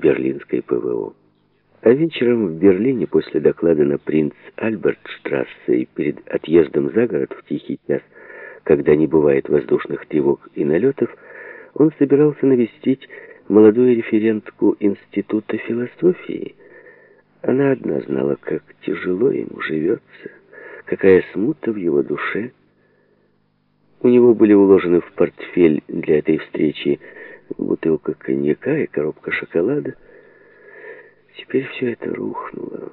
берлинской ПВО. А вечером в Берлине после доклада на принц Альбертштрассе и перед отъездом за город в тихий час, когда не бывает воздушных тревог и налетов, он собирался навестить молодую референтку Института философии. Она одна знала, как тяжело ему живется, какая смута в его душе. У него были уложены в портфель для этой встречи бутылка коньяка и коробка шоколада. Теперь все это рухнуло.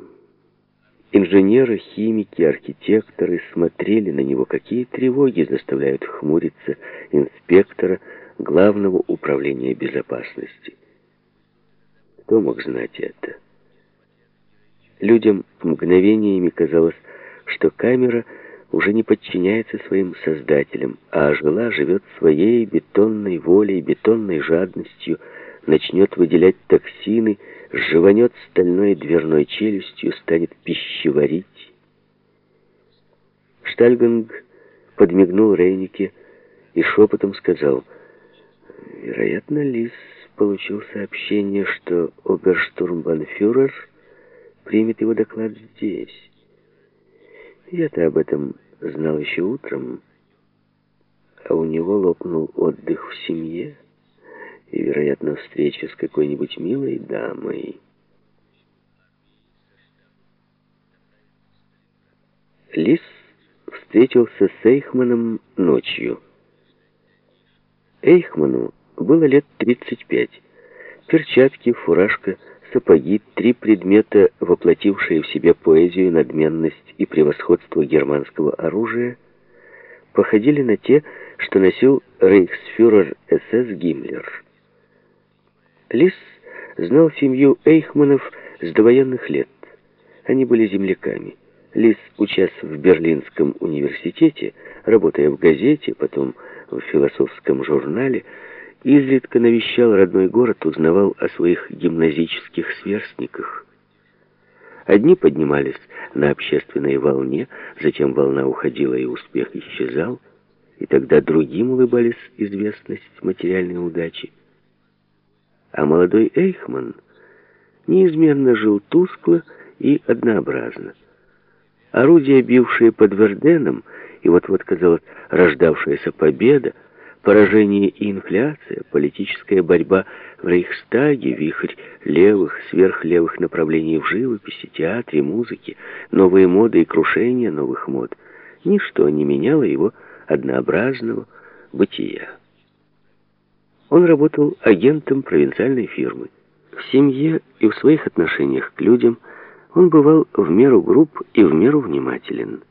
Инженеры, химики, архитекторы смотрели на него, какие тревоги заставляют хмуриться инспектора Главного управления безопасности. Кто мог знать это? Людям мгновениями казалось, что камера уже не подчиняется своим создателям, а жила живет своей бетонной волей, бетонной жадностью, начнет выделять токсины, сживанет стальной дверной челюстью, станет пищеварить. Штальганг подмигнул Рейнике и шепотом сказал, «Вероятно, Лис получил сообщение, что оберштурмбанфюрер примет его доклад здесь. Я-то об этом знал еще утром, а у него лопнул отдых в семье» и, вероятно, встреча с какой-нибудь милой дамой. Лис встретился с Эйхманом ночью. Эйхману было лет 35. Перчатки, фуражка, сапоги, три предмета, воплотившие в себе поэзию, надменность и превосходство германского оружия, походили на те, что носил рейхсфюрер СС Гиммлер. Лис знал семью Эйхманов с довоенных лет. Они были земляками. Лис, учась в Берлинском университете, работая в газете, потом в философском журнале, изредка навещал родной город, узнавал о своих гимназических сверстниках. Одни поднимались на общественной волне, затем волна уходила и успех исчезал, и тогда другим улыбались известность материальной удачи а молодой Эйхман неизменно жил тускло и однообразно. Орудия, бившие под Верденом, и вот-вот, казалось, рождавшаяся победа, поражение и инфляция, политическая борьба в Рейхстаге, вихрь левых, сверхлевых направлений в живописи, театре, музыке, новые моды и крушение новых мод, ничто не меняло его однообразного бытия. Он работал агентом провинциальной фирмы. В семье и в своих отношениях к людям он бывал в меру груб и в меру внимателен.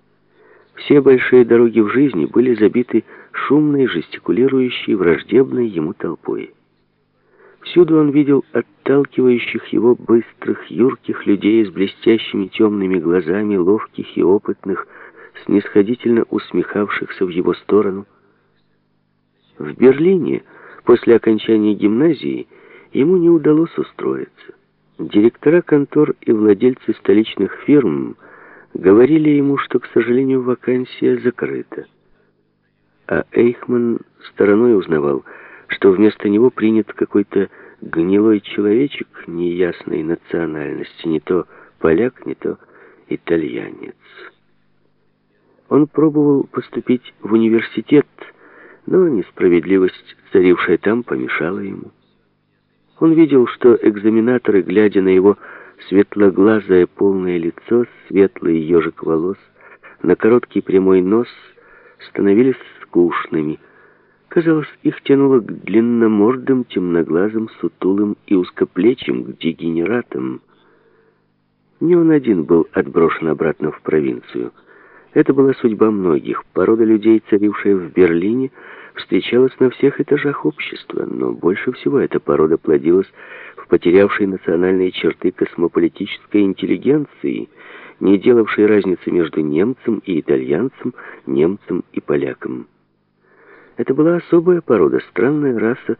Все большие дороги в жизни были забиты шумной, жестикулирующей, враждебной ему толпой. Всюду он видел отталкивающих его быстрых, юрких людей с блестящими темными глазами, ловких и опытных, снисходительно усмехавшихся в его сторону. В Берлине После окончания гимназии ему не удалось устроиться. Директора контор и владельцы столичных фирм говорили ему, что, к сожалению, вакансия закрыта. А Эйхман стороной узнавал, что вместо него принят какой-то гнилой человечек неясной национальности, не то поляк, не то итальянец. Он пробовал поступить в университет, но несправедливость, царившая там, помешала ему. Он видел, что экзаменаторы, глядя на его светлоглазое полное лицо, светлый ежик волос, на короткий прямой нос, становились скучными. Казалось, их тянуло к длинномордым, темноглазым, сутулым и узкоплечим, к дегенератам. Не он один был отброшен обратно в провинцию. Это была судьба многих. Порода людей, царившая в Берлине, встречалась на всех этажах общества, но больше всего эта порода плодилась в потерявшей национальные черты космополитической интеллигенции, не делавшей разницы между немцем и итальянцем, немцем и поляком. Это была особая порода, странная раса,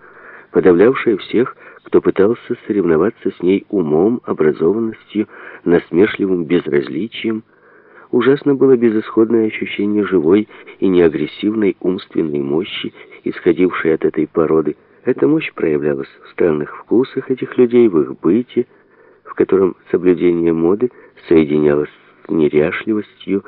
подавлявшая всех, кто пытался соревноваться с ней умом, образованностью, насмешливым безразличием, Ужасно было безысходное ощущение живой и неагрессивной умственной мощи, исходившей от этой породы, Эта мощь проявлялась в странных вкусах этих людей, в их быте, в котором соблюдение моды соединялось с неряшливостью,